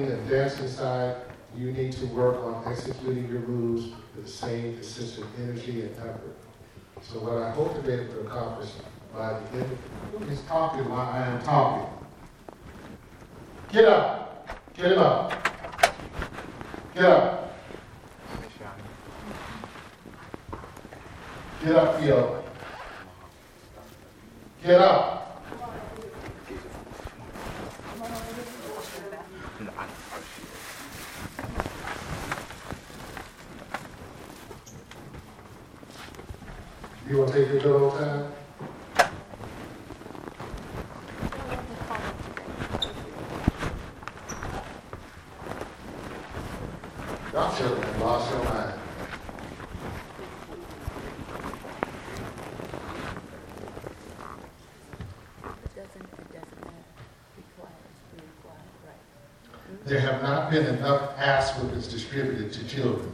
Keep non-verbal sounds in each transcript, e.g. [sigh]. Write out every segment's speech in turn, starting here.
singing and dancing side, you need to work on executing your moves with the same consistent energy and effort. So what I hope to be able to accomplish by the end, of who is talking while I am talking? Get up. Get up. Get up. Get up, Theo. Get up. You want to take your good old time? Y'all children have lost your mind. It doesn't, it doesn't matter. Be quiet, be quiet, right. There have not been enough ass whippings distributed to children.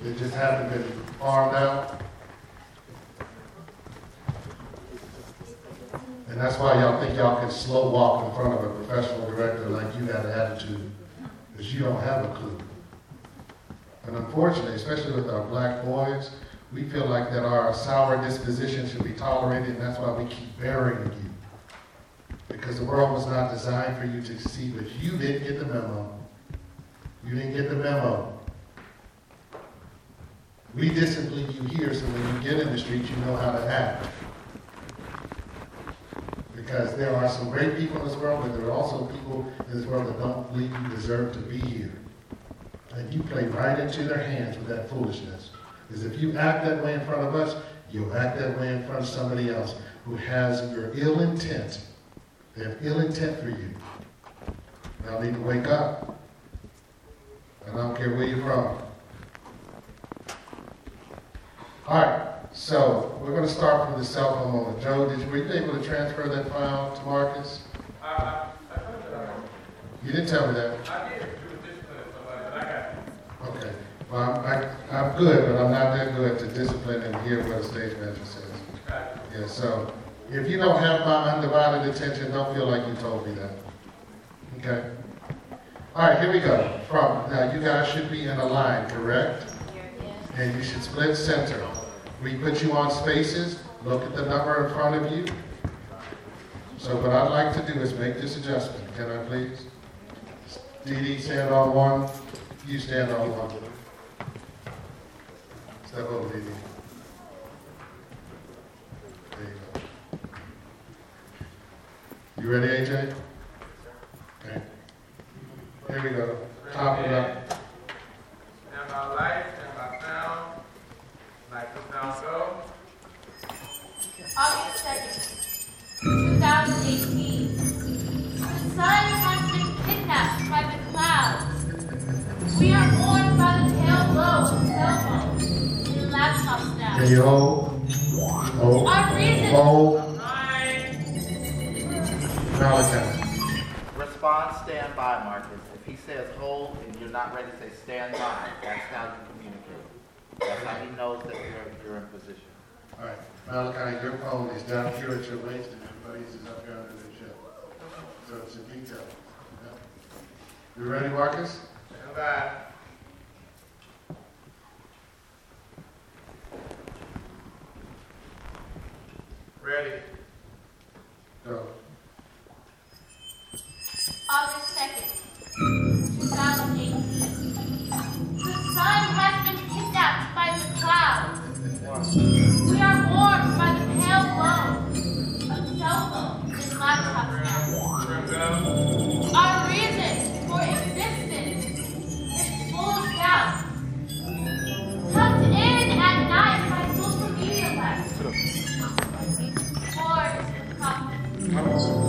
They just haven't been farmed out. And that's why y'all think y'all can slow walk in front of a professional director like you got an attitude, because you don't have a clue. And unfortunately, especially with our black boys, we feel like that our sour disposition should be tolerated, and that's why we keep burying you. Because the world was not designed for you to succeed, but you didn't get the memo. You didn't get the memo. We discipline you here so when you get in the street, you know how to act. Because there are some great people in this world, but there are also people in this world that don't believe you deserve to be here. And you play right into their hands with that foolishness. Because if you act that way in front of us, you'll act that way in front of somebody else who has your ill intent. They have ill intent for you. Y'all need to wake up. And I don't care where you're from. All right, so we're going to start from the cell phone moment. Joe, did you, were you able to transfer that file to Marcus? Uh, I told you that. You didn't tell me that. I did, you was disciplining somebody, but I got you. Okay. Well, I'm, I, I'm good, but I'm not that good to discipline and hear what a stage manager says. Got Yeah, so if you don't have my undivided attention, don't feel like you told me that. Okay? All right, here we go. From, now you guys should be in a line, correct? And you should split center. We put you on spaces, look at the number in front of you. So what I'd like to do is make this adjustment. Can I please? Dee Dee, stand on one. You stand on one. Step over, Dee Dee. There you go. You ready, AJ? Okay. Here we go. Top it up. By sound. Light and sound go. August 2nd, 2018. The sun has been kidnapped by the clouds. We are warned by the pale glow of cell phones and laptops now. Can you hold? Hold. Our reason Hold. Nine. Malachi. Response, stand by, Marcus. If he says hold and you're not ready, say stand by. That's how you communicate. That's how he knows that you're, you're in position. All right. Malachi, your phone is down here at your waist and everybody's is up here under the chin. So it's a detail. Yeah. You ready, Marcus? Stand by. Ready. Go. August 2nd, 2018. The sun has been kidnapped by the clouds. We are warned by the pale glow of cell phones and laptops. Our reason for existence is full of doubt. Tucked in at night by social media lights. War is the problem.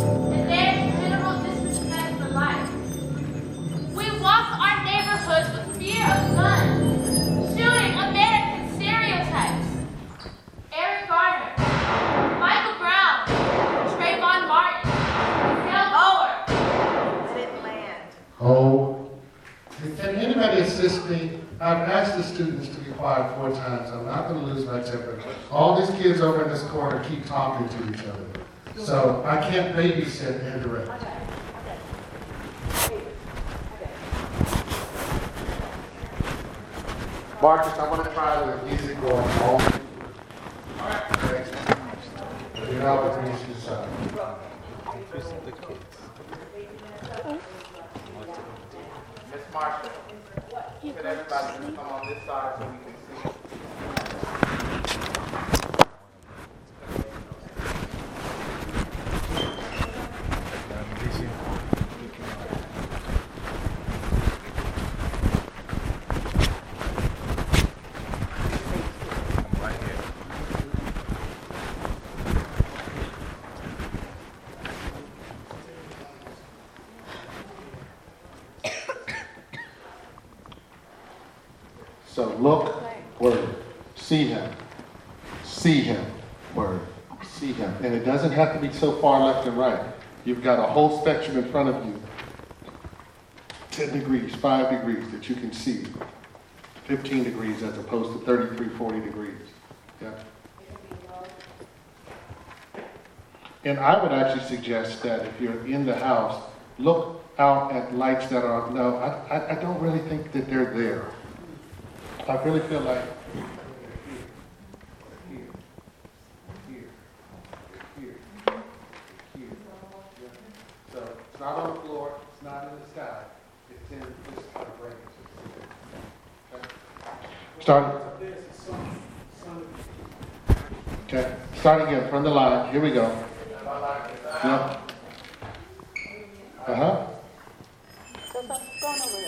assist me. I've asked the students to be quiet four times. I'm not going to lose my temper. All these kids over in this corner keep talking to each other. So I can't babysit and direct. Okay. Marcus, I want to try the music going home. All right. Thanks. You know, with music side. Miss Marshall could everybody just come on this side so we can see? So look, word, see him, see him, word, see him. And it so far left and right. You've got a whole spectrum in front of you. 10 degrees, 5 degrees that you can see. 15 degrees as opposed to 33, 40 degrees. Yeah. And I would actually suggest that if you're in the house, look out at lights that are, no, I, I, I don't really think that they're there. I really feel like. Here, here, here, here, here. So it's not on the floor, it's not in the sky, it's in this kind of range. Okay? Start. Okay, start again from the line, here we go. Yep. Uh-huh. So, so, go on over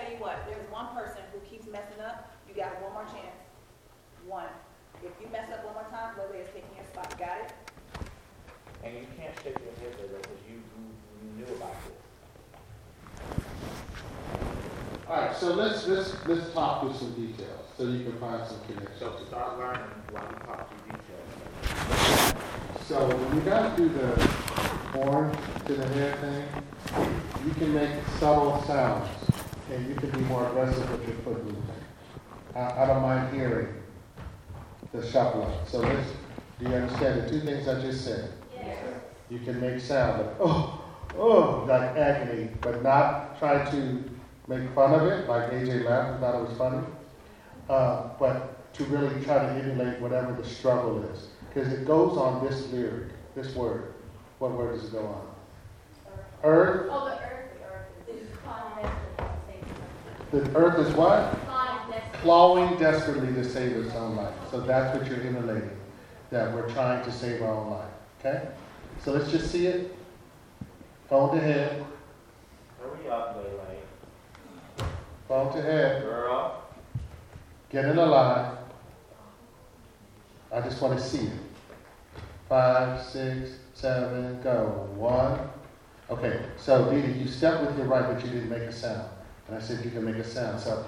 tell you what, there's one person who keeps messing up. You got one more chance. One. If you mess up one more time, Lily is taking your spot. Got it? And you can't shake your head there because you, you, you knew about this. All right, so let's, let's, let's talk through some details, so you can find some connections. So start learning while we talk through details. So when you guys do the horn to the head thing, you can make subtle sounds, and you can be more aggressive with your foot movement. I, I don't mind hearing the shuffling. So let's, do you understand the two things I just said? Yes. You can make sound like, oh, oh, like agony, but not try to make fun of it, like AJ laughed and thought it was funny. Uh, but to really try to emulate whatever the struggle is. Because it goes on this lyric, this word. What word does it go on? Earth. Oh, earth, the earth is clawing The earth is what? desperately. Clawing desperately to save its own life. So that's what you're emulating, that we're trying to save our own life. Okay? So let's just see it. Phone to head. Hurry up, Lele. Phone to head. Girl. Get in a line. I just want to see it. Five, six, seven, go. One. Okay, so Didi, you stepped with your right, but you didn't make a sound. And I said you can make a sound. So,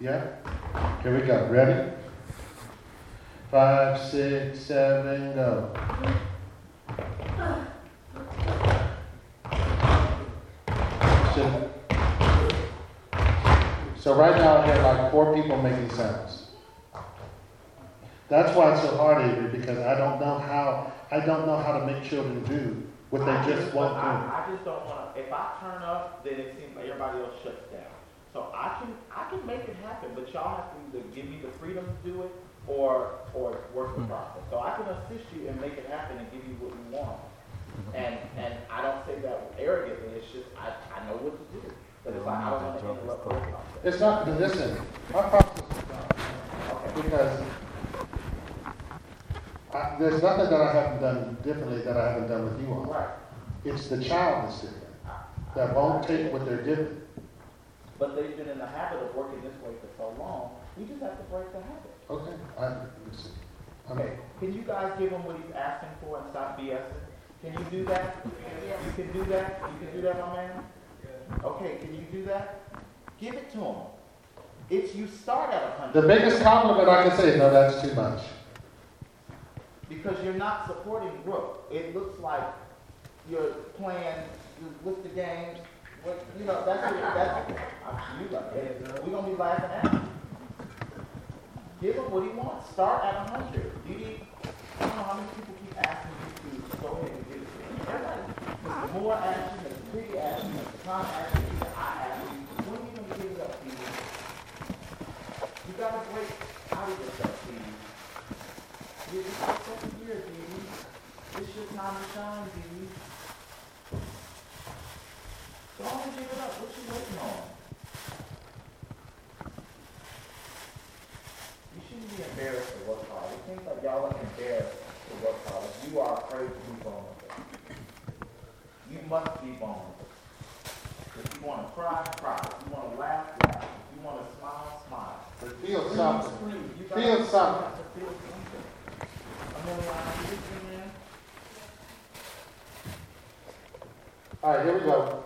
yeah? Here we go. Ready? Five, six, seven, go. So right now I have like four people making sounds. That's why it's so hard, Avery, because I don't know how I don't know how to make children do what they just want to. I just don't want to. If I turn up, then it seems like everybody else shuts down. So I can I can make it happen, but y'all have to either give me the freedom to do it or or work the mm-hmm. process. So I can assist you and make it happen and give you what you want. Mm-hmm. And and I don't say that arrogantly. It's just I, I know what to do. But it's like I don't want to interrupt the process. It's not. Listen, my process is done Okay. because I, there's nothing that I haven't done differently that I haven't done with you on. Right. It's the child that's different that won't take what they're given. But they've been in the habit of working this way for so long. We just have to break the habit. Okay, I listen. I'm- Okay, can you guys give him what he's asking for and stop BSing? Can you do that? You can do that? You can do that, my man? Okay, can you do that? Give it to him. It's, you start at a The biggest compliment I can say is, no, that's too much. because you're not supporting Brooke. It looks like you're playing with the games, what, you know, that's what, that's, I'm- you like, hey, we're gonna be laughing at him. Give him what he wants. Start at a hundred. You need, I don't know how many people keep asking you to go ahead and give it to Mr. Moore asked you, Mr. Piggy asked you, Mr. Tom asked you, I you. When are you gonna give it up, Stevie? You gotta break out of yourself, Stevie. This is your second year, Stevie. It's your time to shine, Stevie. It up. What you waiting on? You shouldn't be embarrassed to work hard. It seems like y'all are embarrassed to work hard. You are afraid to be vulnerable. You must be vulnerable. If you want to cry, cry. If you want to laugh, laugh. If you want to smile, smile. Feel. You something. Feel something. To. All right, here we go.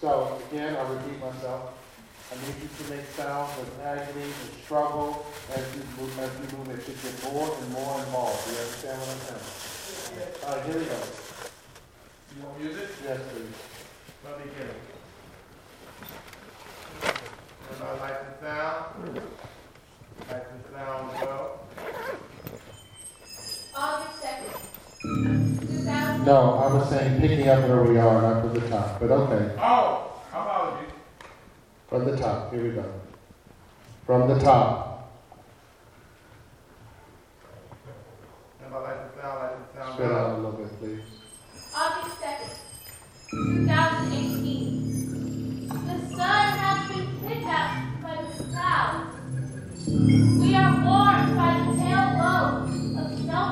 So again, I'll repeat myself. I need you to make sounds of agony and struggle as you move, as you move. It should get more and more involved. Do you understand what I'm saying? All right, here we go. You want music? Yes, please. Let me hear it. Everybody like the sound? Like the sound well? August second, two thousand. No, I was saying picking up where we are, not from the top, but okay. Oh, apologies. From the top, here we go. From the top. Everybody like the sound, like the sound Spread out a little bit, please. August second, two thousand eighteen. The sun has been kidnapped by the clouds. We are warmed by the pale glow of cell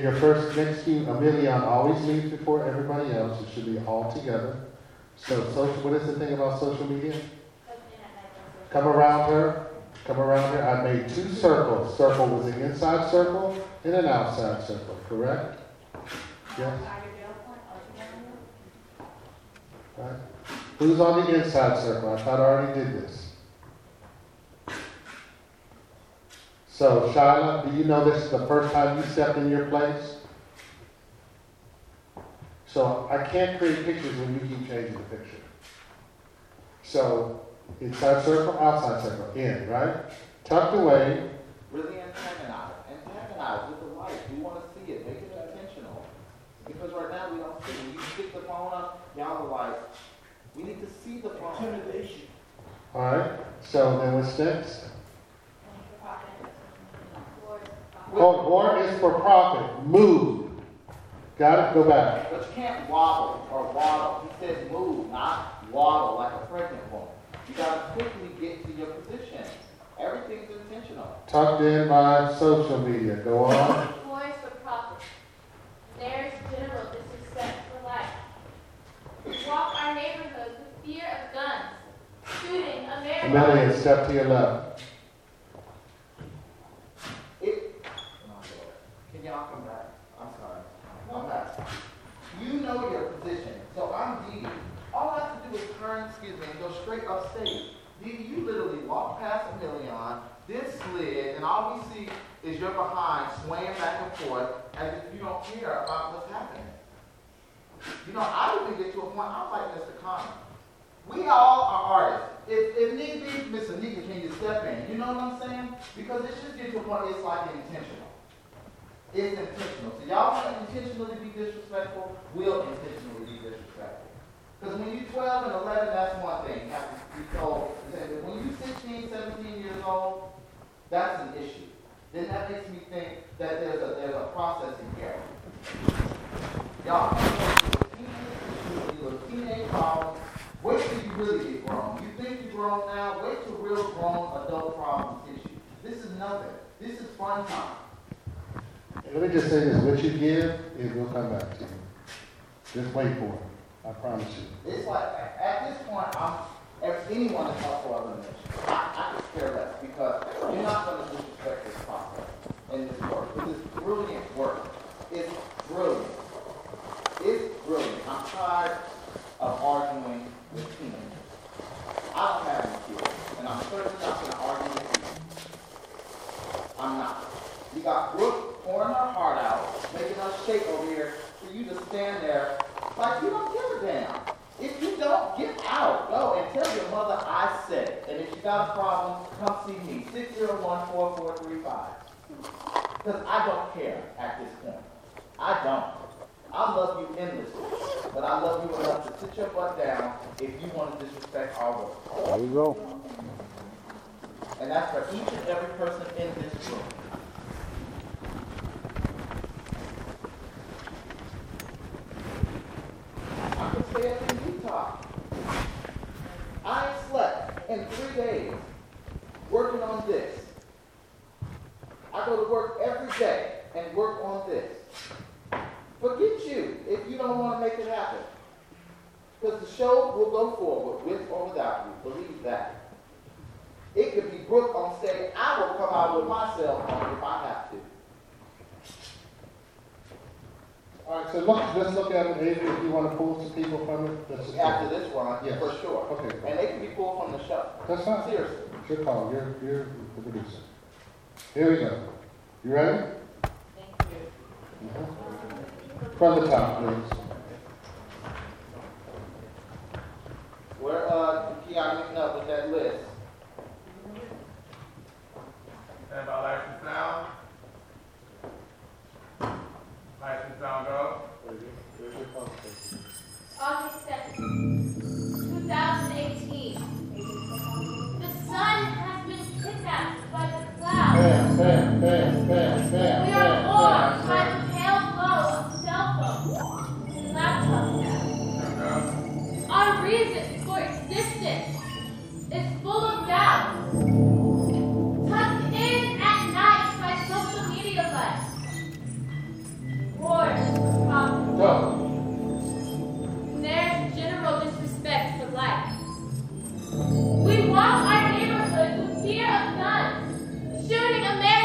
your first, next few, a million always leaves before everybody else, it should be all together. So social, what is the thing about social media? Come around her, come around her, I made two circles. Circle was an inside circle and an outside circle, correct? Yes. Right. Who's on the inside circle? I thought I already did this. So, Shyla, do you know this is the first time you stepped in your place? So, I can't create pictures when you keep changing the picture. So, inside circle, outside circle, in, right? Tucked away, Really antagonize, antagonize with the light. We want to see it, make it intentional. Because right now we don't see it. When you stick the phone up, y'all are like, we need to see the phone. Intimidation. all right? So, then what's next? Oh, or is for profit, move. Got it? Go back. But you can't wobble or waddle. He says move, not waddle like a pregnant woman. You gotta quickly get to your position. Everything's intentional. Tucked in by social media. Go on. War is for profit. There's general disrespect for life. We walk our neighborhoods with fear of guns, shooting America. Amelia, step to your left. It, can y'all come back? I'm sorry. I'm back. You know your position. So I'm. Dee. All I have to do is turn, excuse me, and go straight upstate. Dee, you literally walk past a million, then slid, and all we see is your behind swaying back and forth as if you don't care about what's happening. You know, I even get to a point, I'm like Mr. Connor. We all are artists. If, if need be, Mr. Nika, can you step in? You know what I'm saying? Because it should get to a point, it's like intentional. It's intentional. So y'all want to intentionally be disrespectful, we'll intentionally be disrespectful. Because when you're 12 and 11, that's one thing. You have to be told. When you're 16, 17 years old, that's an issue. Then that makes me think that there's a, there's a processing error. Y'all, you a teenage problem. Wait till you really get grown. You think you're grown now, wait till real grown adult problems hit you. This is nothing. This is fun time. Let me just say this, what you give, it will come back to you. Just wait for it, I promise you. It's like, at this point, I'm, if anyone is up for elimination, I, I could care less because you're not gonna disrespect this process and this work. This is brilliant work. It's brilliant. It's brilliant. I'm tired of arguing with teenagers. I don't have any kids, and I'm certainly not gonna argue with you. I'm not. You got Brooke pouring her heart out, making her shake over here for you to stand there like you don't give a damn. If you don't, get out. Go and tell your mother I said it. And if you got a problem, come see me. 601-4435. Because I don't care at this point. I don't. I love you endlessly. But I love you enough to sit your butt down if you want to disrespect our work. There you go. And that's for each and every person in this room. in Utah. I slept in three days working on this. I go to work every day and work on this. Forget you if you don't want to make it happen. Because the show will go forward with or without you. Believe that. It could be Brooke on stage. I will come out with myself if I have to. All right, so look, let's look at it, If if you want to pull some people from it, let's just. After this one, Yes. for sure. Okay. And they can be pulled from the show. That's fine. Seriously. It's your call, you're, you're the producer. Here we go. You ready? Thank you. Mhm. From the top, please. Where, uh, Keon meeting up with that list? And about life and sound. Sound. August 7th, 2018. The sun has been kidnapped by the clouds. We are warmed by the pale glow of cell phones and. Our reason for existence is full of doubt. Problems. There's general disrespect for life. We walk our neighborhood with fear of guns, shooting American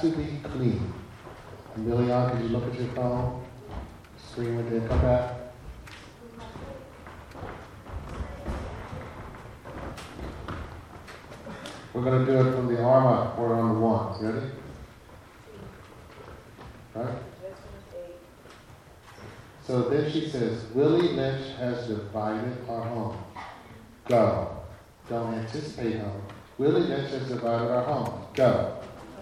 to be clean. And can you look at your phone? Screen with it. Come back. We're going to do it from the arm up. We're on the one. Ready? Right. So then she says, Willie Lynch has divided our home. Go. Don't anticipate home. Willie Lynch has divided our home. Go.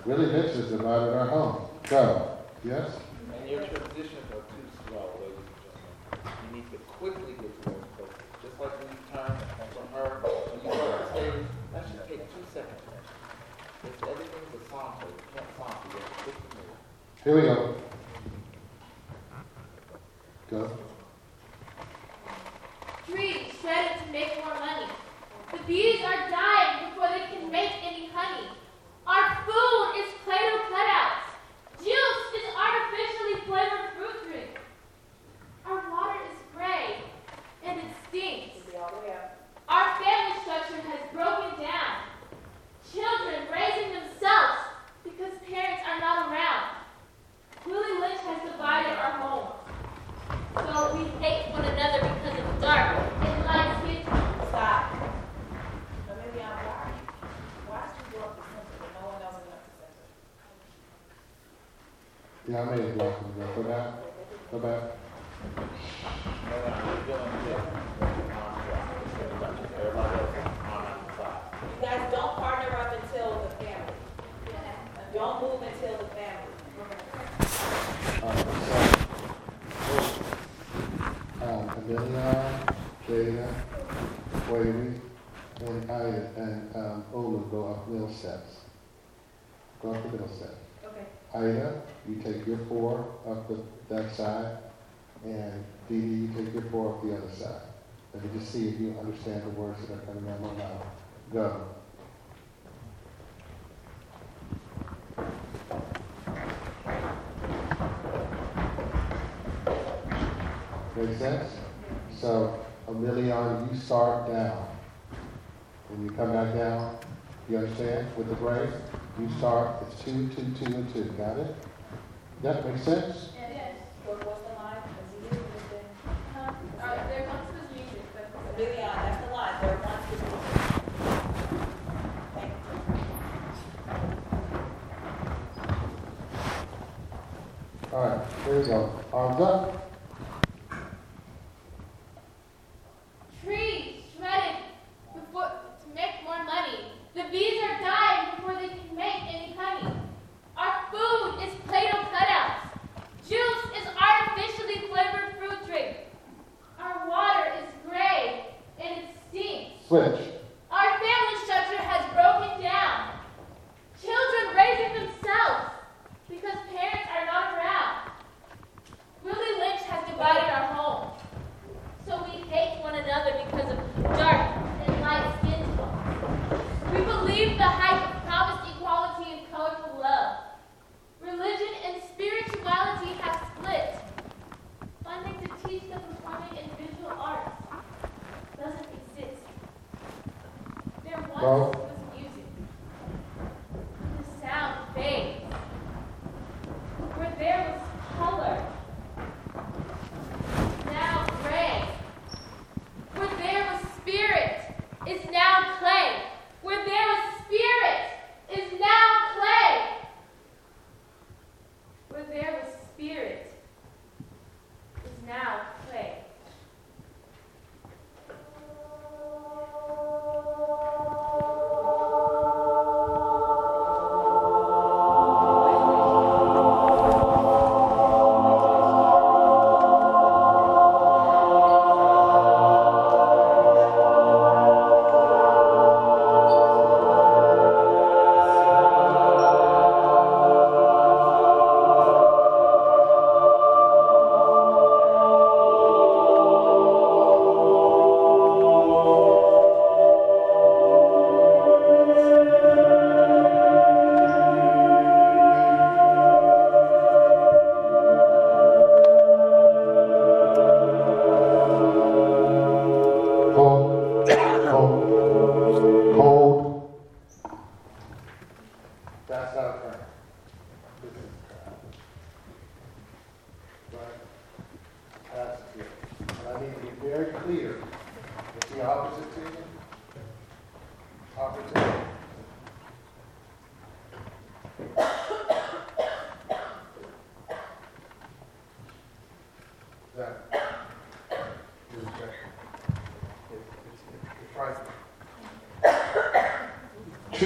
Willie Dixon's divided our home. Go. Yes? And your transitions are too slow, ladies and gentlemen. You need to quickly get to those places. Just like when you turn from her, when you go to the stage, that should take two seconds. If everything's a saunter, you can't you have to quickly move. Here we go. two, two, two, and two. Got it? That makes sense? 然后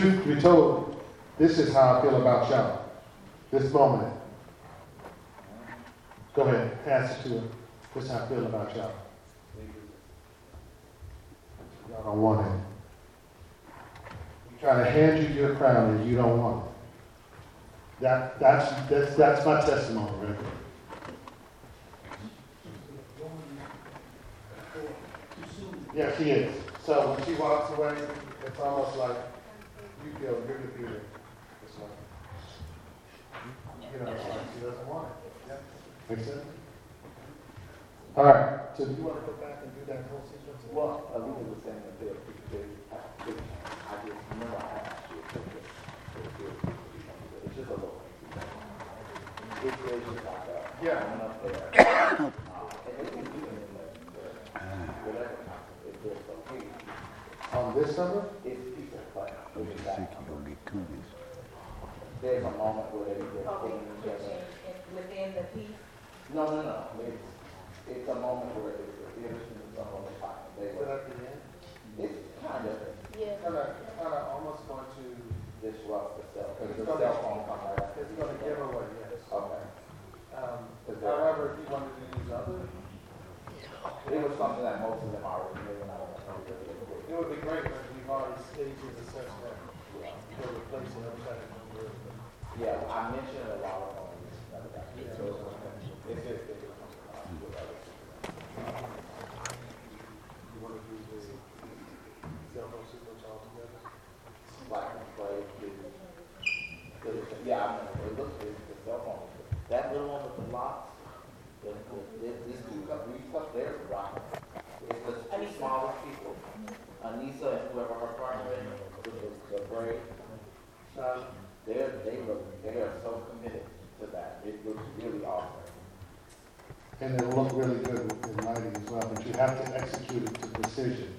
Truth be told, this is how I feel about y'all. This moment. Go ahead, pass it to him. This is how I feel about y'all. Y'all don't want it. We try to hand you your crown and you don't want it. That, that's, that's, that's my testimony, right. Yeah, she is. So when she walks away, it's almost like you feel you're defeated. It's like, you know, it's like she doesn't want it. Yeah. Make sense? All right, so do you want to go back and do that whole sequence? Well, Alina was saying that they're, they, I I just remember I asked you. if they- if they- It's just a little. It's, it's just like a. Yeah. Coming up there. Uh, [coughs] And they can do it in the, the- whatever, if there's a piece, On this number? it's piece of play. Which is that. There's a moment where they, they're Okay, putting within the piece, No, no, no, it's, it's a moment where it's, the instrument is up on the top. They Is it were, at the end? it's kind of Yeah. Kind of, kind of almost going to, disrupt the cell, because It's the gonna- cell phone come right after. it's going to give away, yes. Okay. Um, However, if you wanted to use other, It was something that most of them already knew, and I don't know if they did. it would be great, but we've already staged it in such that we're replacing everything. Yeah, I mentioned a lot of them, never got to it. So it's just, it's just, uh, with other- You want to do the cell phone sequence all together? like, play, kids. Cause it's, yeah, I remember, it looks, it's the cell phone, that little one with the locks, the, the, this, these two, cup- these stuff, they're rock. It's the two smallest people, Anissa and whoever her partner is, with the, the braid, They're, they look, they are so committed to that, it looks really awesome. And it'll look really good in lighting as well, but you have to execute it to precision,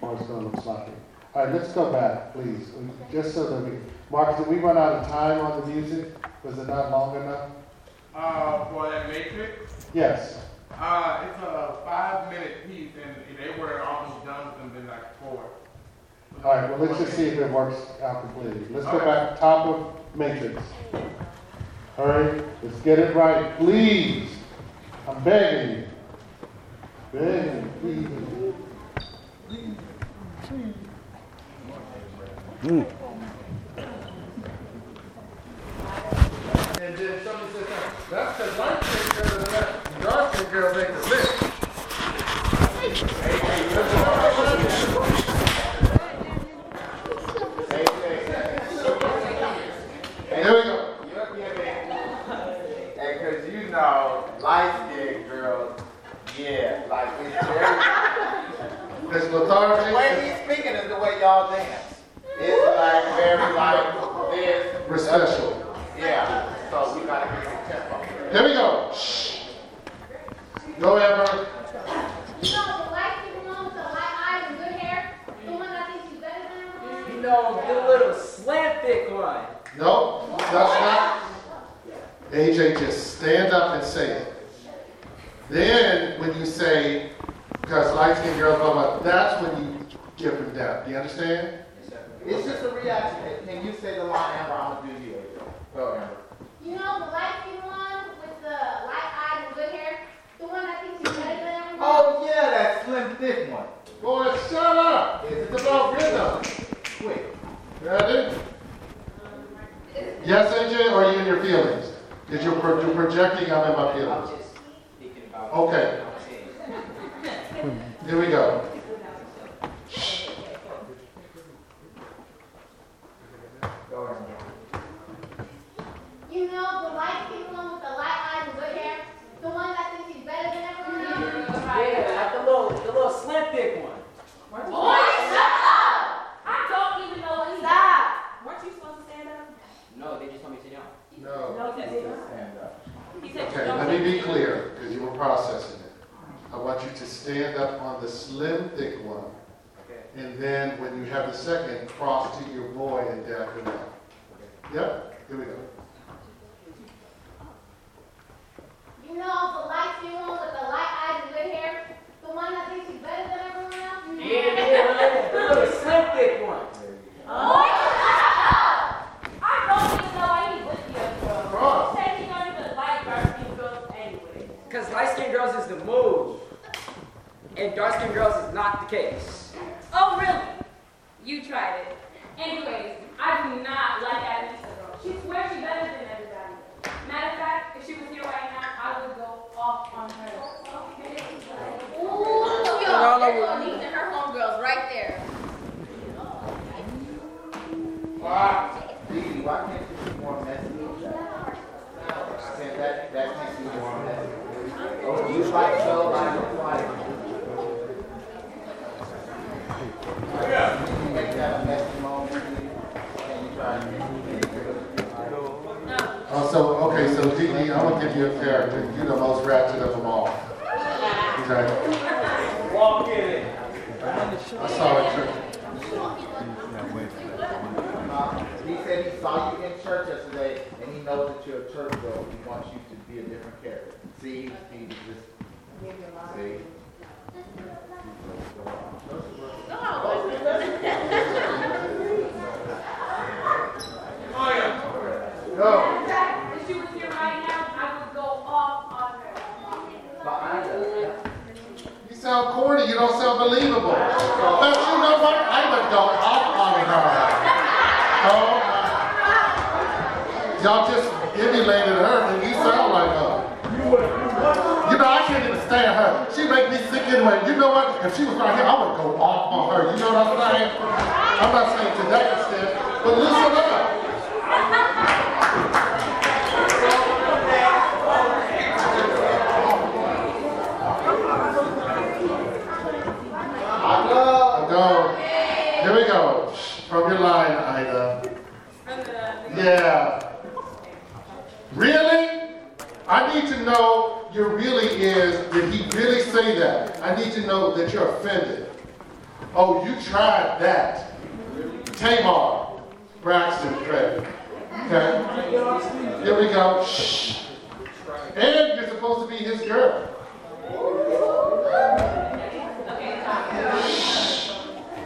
or it's gonna look sloppy. All right, let's go back, please, just so that we, Marcus, did we run out of time on the music? Was it not long enough? Uh, for that matrix, Yes. uh, it's a five minute piece and they were almost done within like four. All right, well, let's just see if it works out completely. Let's go back, to top of matrix. Hurry, let's get it right, please. I'm begging you. Begging, you, please. Hmm. And then somebody says, that's because light skin girls are not, dark skin girls ain't the best. There we go. And cause you know, light skinned girls, yeah, like it's very, [laughs] Miss the way he's speaking is the way y'all dance. It's like very like this. We're special. Yeah, so we gotta get the tempo. Here we go. Shh. Go, Amber. You know, the light skin one with the light eyes and good hair, the one that thinks she's better than everyone. You know, the little slant thick one. No, that's not. AJ, just stand up and say it. Then, when you say, because light skinned girls, blah, blah, that's when you give them down. Do you understand? It's just a reaction. Can you say the line, Amber? I'm gonna do you. Go, Amber. You know, the light skin one with the light eyes and good hair, the one that thinks she's better than everyone. Oh yeah, that slim thick one. Boy, shut up. Is It's about rhythm. Quick. Ready? Yes, AJ, or are you in your feelings? Because you're, pro- you're projecting I'm in my feelings. Thinking about Okay, here we go. Go, Amber. You know, the light skin one with the light eyes and good hair, the one that thinks she's better than everyone else. Yeah, like the little, the little slant thick one. Boy, shut up! I don't even know what he's at. weren't you supposed to stand up? No, they just told me to sit down. No. No, he did not. Stand up. He said, Okay, let me be clear, because you were processing it. I want you to stand up on the slim, thick one, Okay. and then when you have the second, cross to your boy and down to that. Yep, here we go. You know the light skin one with the light eyes and good hair? The one that thinks she's better than everyone else? Yeah, yeah, the [laughs] slim thick one. Boy, [laughs] I don't even know why he's with you, bro. Cross. He said he don't even like dark skinned girls anyway. Because light skinned girls is the move. And dark skinned girls is not the case. Oh, really? You tried it. Anyways, I do not like that Lisa girl. She swears she's better than everybody. Matter of fact, if she was here right now, I would go off on her. Ooh, yo, All there over. go Denise and her homegirls right there. Dee, Dee, why can't you be more messy with? Can't that, that can't be more messy. Oh, you so, I don't like. Make that a messy moment, you try and? Oh, so, okay, so Dee Dee, I'm gonna give you a character. You're the most ratchet of them all. Okay? Walk in it. I saw it. He said he saw you in church yesterday, and he knows that you're a church girl. He wants you to be a different character. See, he just, see? Go. In fact, if she was here right now, I would go off on her. You sound corny, you don't sound believable. But you know what? I would go off on her. Oh, y'all just emulated her and you sound like her. You know, I can't even stand her. She make me sick anyway. You know what? If she was right here, I would go off on her. You know what I'm saying? I'm not saying to that extent, but listen up. Here we go. From your line, Ida. Yeah. Really? I need to know your really is, did he really say that? I need to know that you're offended. Oh, you tried that. Tamar, Braxton Craig. Okay? Here we go. Shh. And you're supposed to be his girl.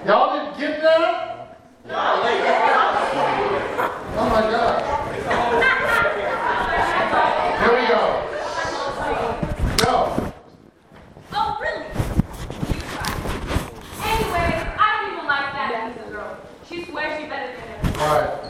Y'all didn't get that? Oh my God. Here we go. Go. Oh, really? You tried. Anyway, I don't even like that Lisa girl. She swears she's better than everyone. All right.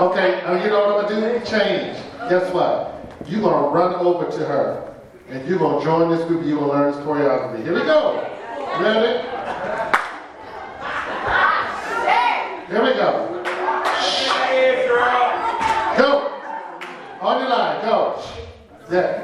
Okay, you know what I'm going to do? Change. Guess what? You're going to run over to her and you're going to join this group. You're going to learn this choreography. Here we go. Ready? Here we go. Go. On your line. Go. Yeah.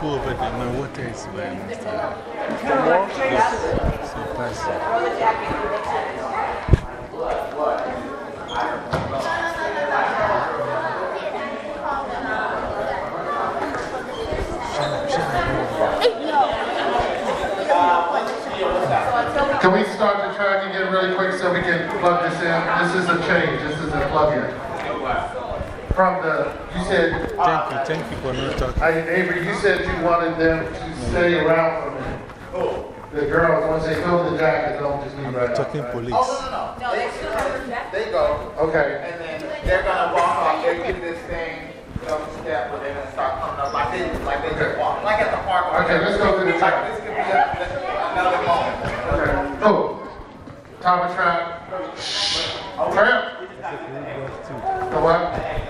Go over there. Yes. So pass it. Can we start the track again really quick so we can plug this in? This is a change, this is a plug-in. From the, you said, Thank you. Thank you for not talking. I, Avery, you said you wanted them to stay around for a minute. The girls, once they fill the jacket, don't just leave right out. Talking police. Oh, no, no, no. They, they go, Okay, and then they're gonna walk off, they get this thing, you know, step, where they're gonna start coming up, like they, like they just walk, like at the park. Okay, let's go to the Like, this could be a- another moment. okay. Oh, Thomas Trap. Oh, Trap. The what?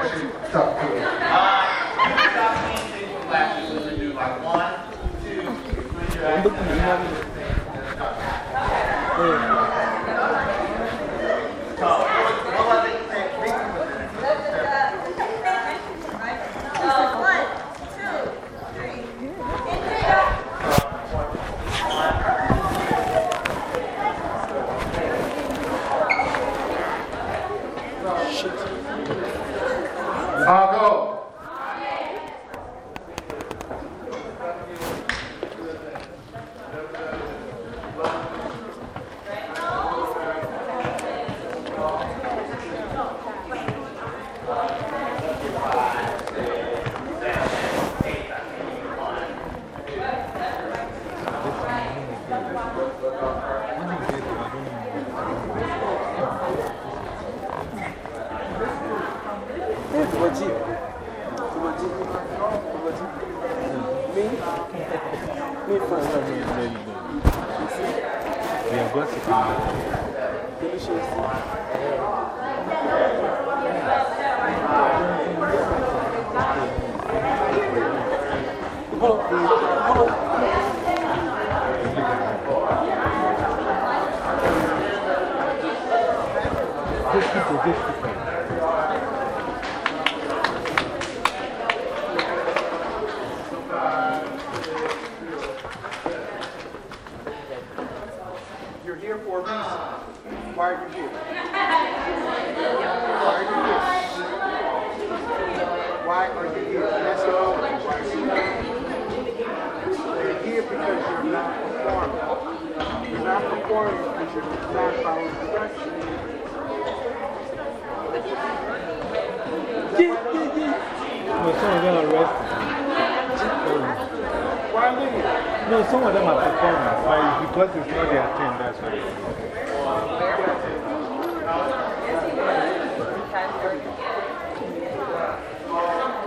some of them are performing. But because it's not their turn, that's why.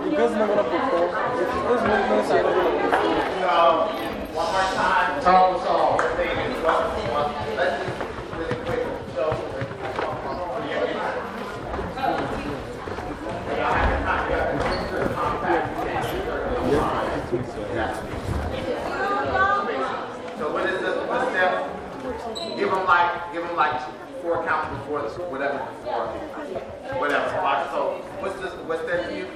You guys not gonna perform. This movement you're not gonna. No. One more time. Tom was all. Let's just really quick. So, So what is the, the step? Give them like, give them like four counts before this, whatever before. Whatever. So, what's this, what's that you?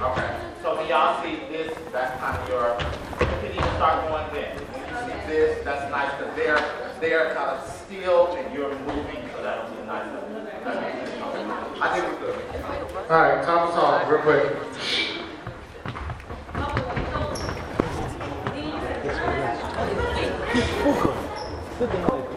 Okay. So when y'all see this, that's kind of your, you can even start going then. When you see this, that's nice because they're, they're kind of still and you're moving, so that'll be nice. I think we're good. All right, Thomas off, real quick. There we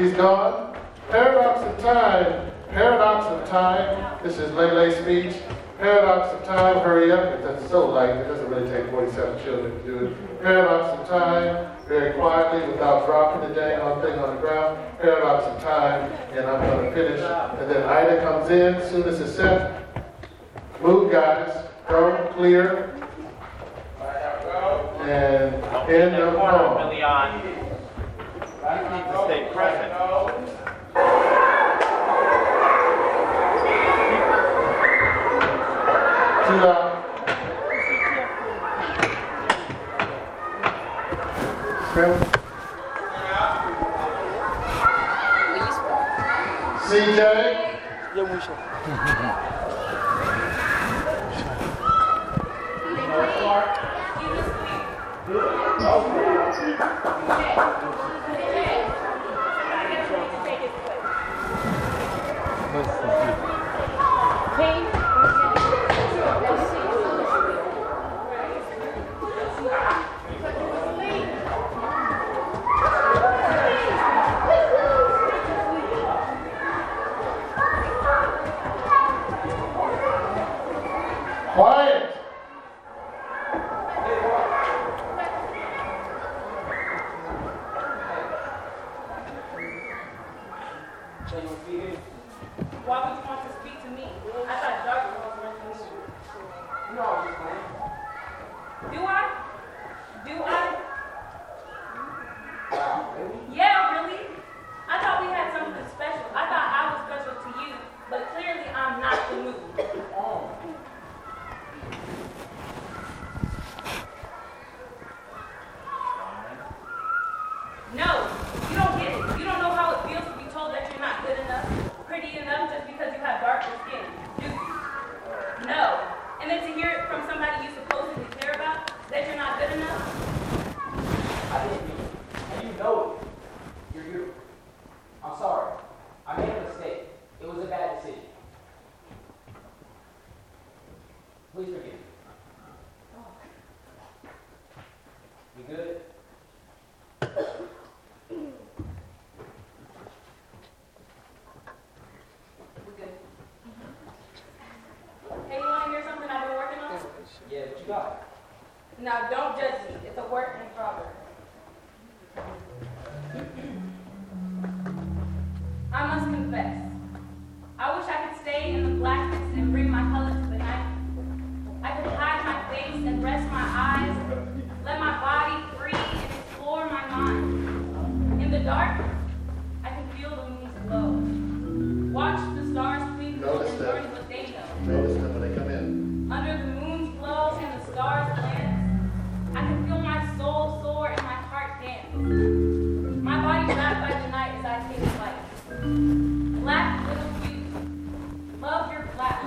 He's gone. Paradox of time. Paradox of time. This is Lele speech. Paradox of time. Hurry up. It doesn't so light. It doesn't really take 47 children to do it. Paradox of time. Very quietly without dropping the dang on thing on the ground. Paradox of time. And I'm going to finish. And then Ida comes in. As soon as it's set. Move, guys. Go. Clear. And end of poem. You need to stay present. Too loud. CJ? Yeah, we shall. Thank you.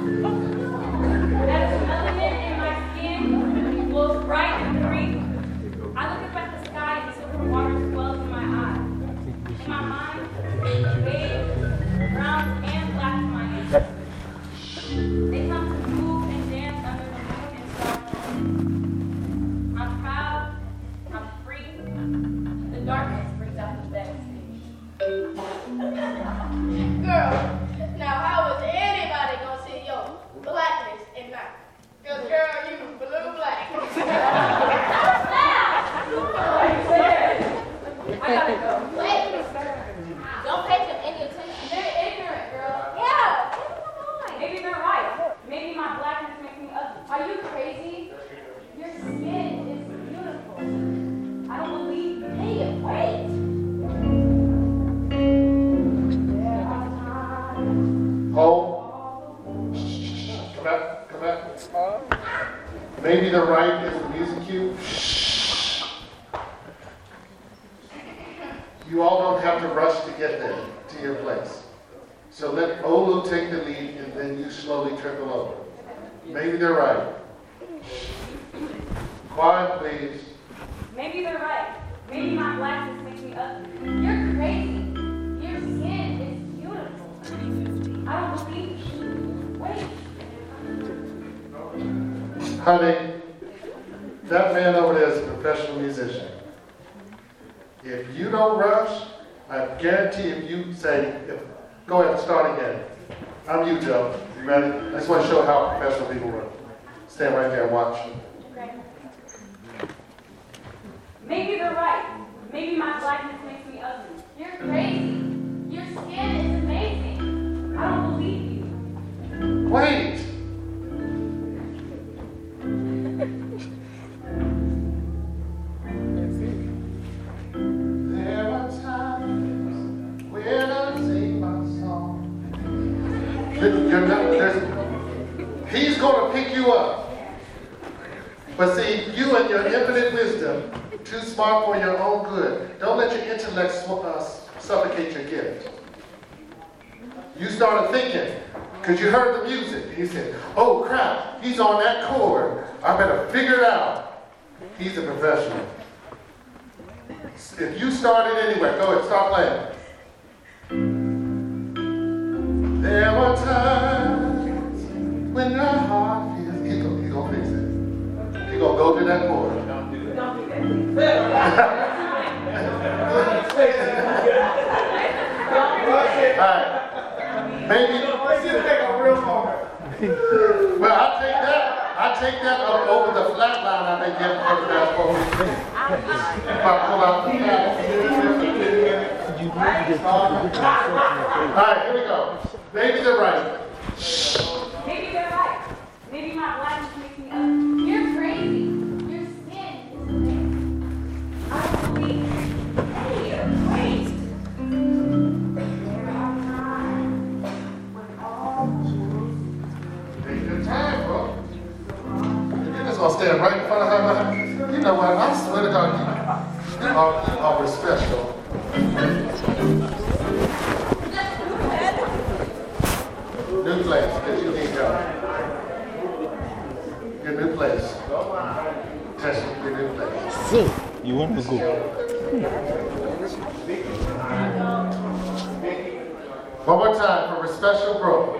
Oh. Because you heard the music. And you said, oh crap, he's on that chord. I better figure it out. He's a professional. If you started anyway, go ahead, stop playing. There were times when my heart feels. He's going to fix it. He's going to go to that chord. Don't do that. Don't do that. All right. Baby, well, I take that. I take that over the flat line. I think that for the for me. If I pull out the flat. line. All right, here we go. Maybe the right. Maybe the right. Maybe my wife is making up. going to stand right in front of her. You know what? I swear to God, you, are, you are special. new place. Your new place. Your new place. So, you want to go? One more time for a special bro.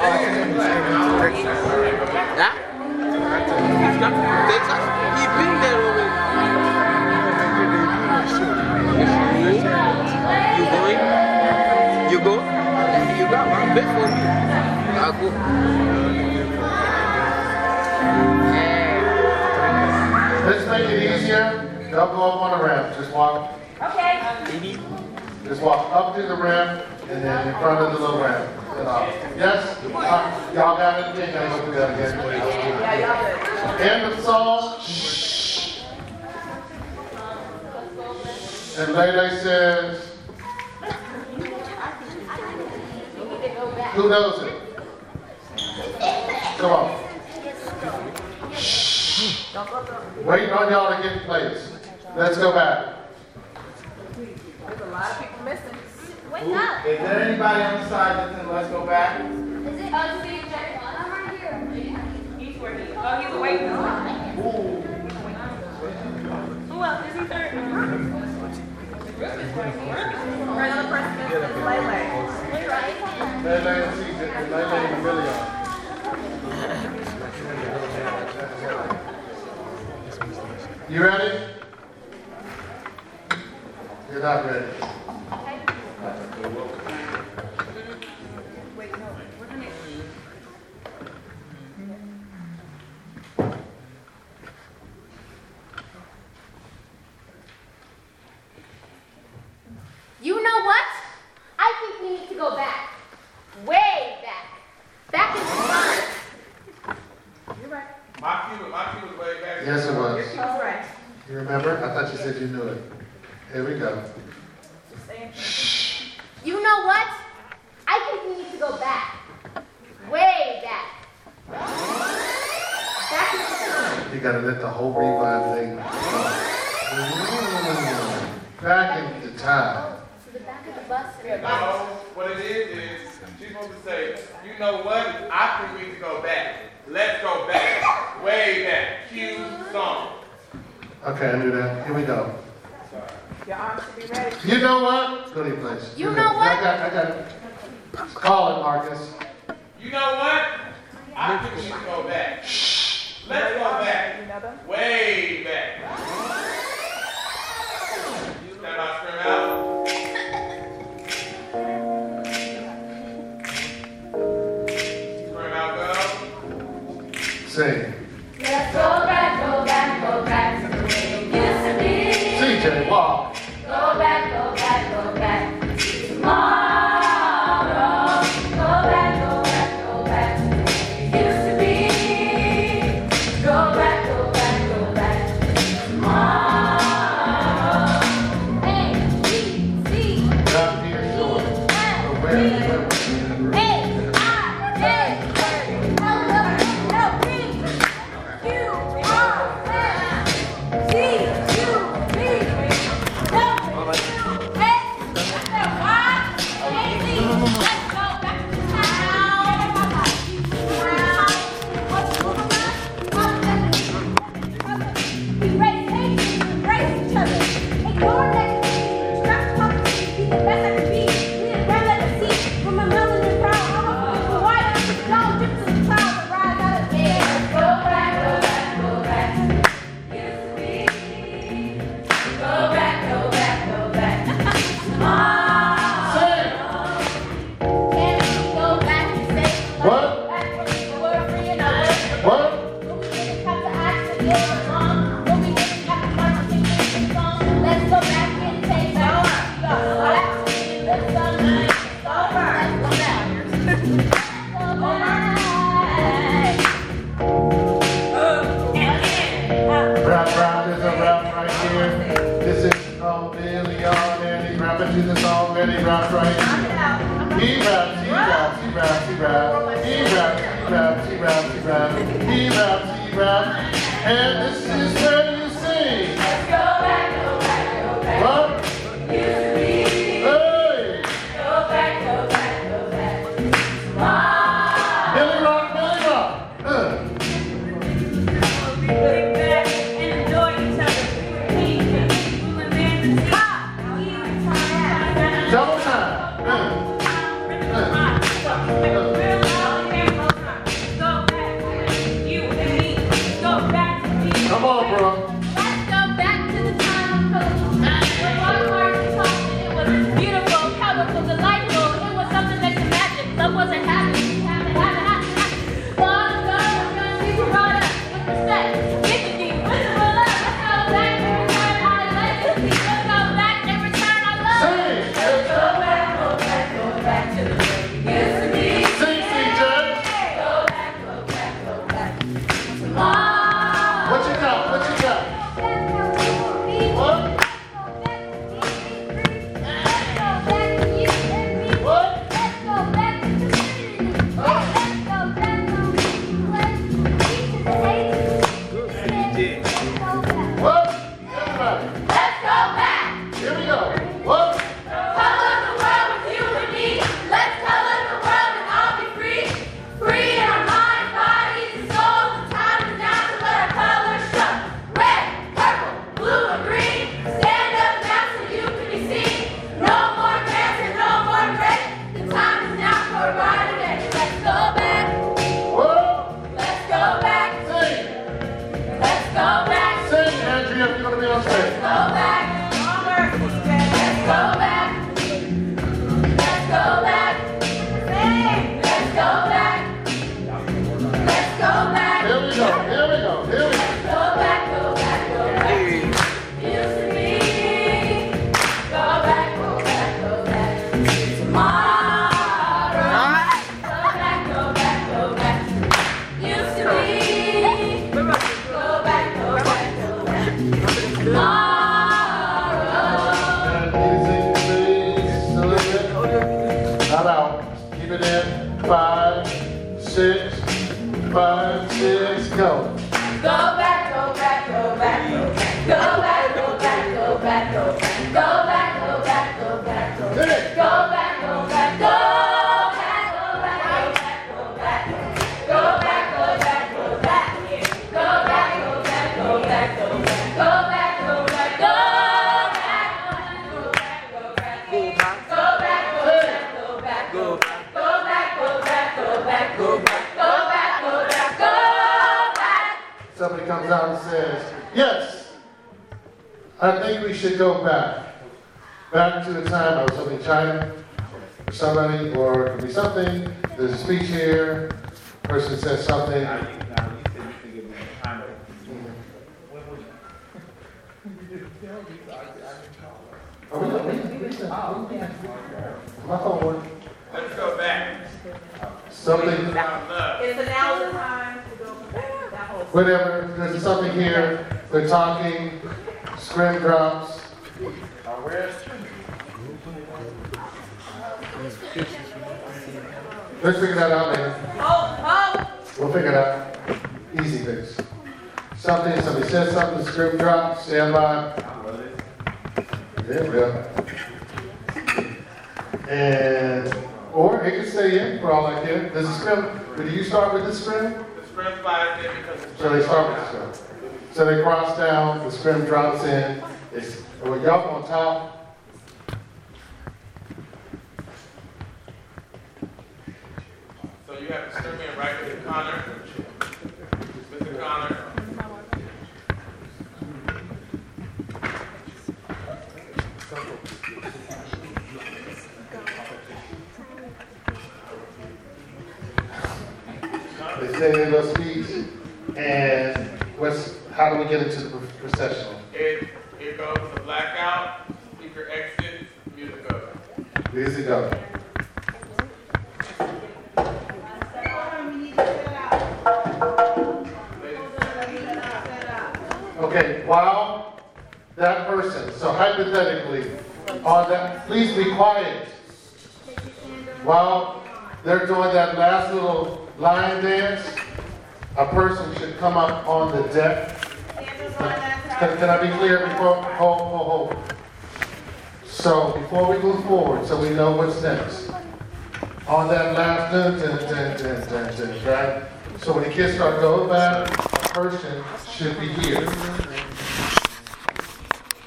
Yeah, platinum is coming Texas. He's got Texas. He been there already. You going? You go? You got one bed for me. I go. Let's make it easier. Don't go up on the ramp. Just walk, Okay. just walk up to the ramp and then in front of the little ramp. Yes? Uh, Y'all got it? Look at that again. End of song. Shh. And Lele says, who knows it? Come on. Shh. Waiting on y'all to get plates. Let's go back. There's a lot of people missing. Wake up. Is there anybody on the side that said, let's go back? Is it? Oh, Steve, Jerry. I'm right here. He's working. oh, he's awake oh, now. Who else? Is he third? Or another person is Lele. Lele and Caesar, Lele and Amelia. You ready? You're not ready. You know what? I think we need to go back. Way back. Back in the sun. My cue, my cue was way back. Yes, it was. He's right. You remember? I thought you said you knew it. Here we go. You know what? I think we need to go back. Way back. Back in the sun. You gotta let the whole revive thing go. Back in the time. To the back of the bus. and the No, what it is, is she's supposed to say, you know what? I think we need to go back. Let's go back. Way back. Cue song. Okay, I knew that. Here we go. Your arms should be ready. You know what? Go to your place. You Go know ahead. what? I got, I got it. Call it, Marcus. You know what? I think we should go back. Shh. Let's go back. You know them? Way back. we should go back. Back to the time I was holding China or somebody, or it could be something. There's a speech here, person says something. My phone worked. Let's go back. Something. It's an hour time to go back. Whatever. There's something here. They're talking. Scrim Drops. Let's figure that out man. Oh, oh. We'll figure it out. Easy fix. Something, somebody says something, scrim drop, stand by. There we go. And, or it could stay in for all I care. This is script, did you start with the script? The script by because So they start with the script. So they cross down, the scrim drops in. It's, when you up on top, so you have a scrim in right with Connor. Mr. Connor. They say their little speech, and what's how do we get into the processional? It, it goes to blackout, speaker exits, music goes. Music goes. Okay, while that person, so hypothetically, on that, please be quiet. While they're doing that last little line dance, a person should come up on the deck can, can I be clear before, hold, hold, hold. So before we move forward, so we know what's next. On that last dun, dun, dun, right? So when the kids start going back, a person should be here.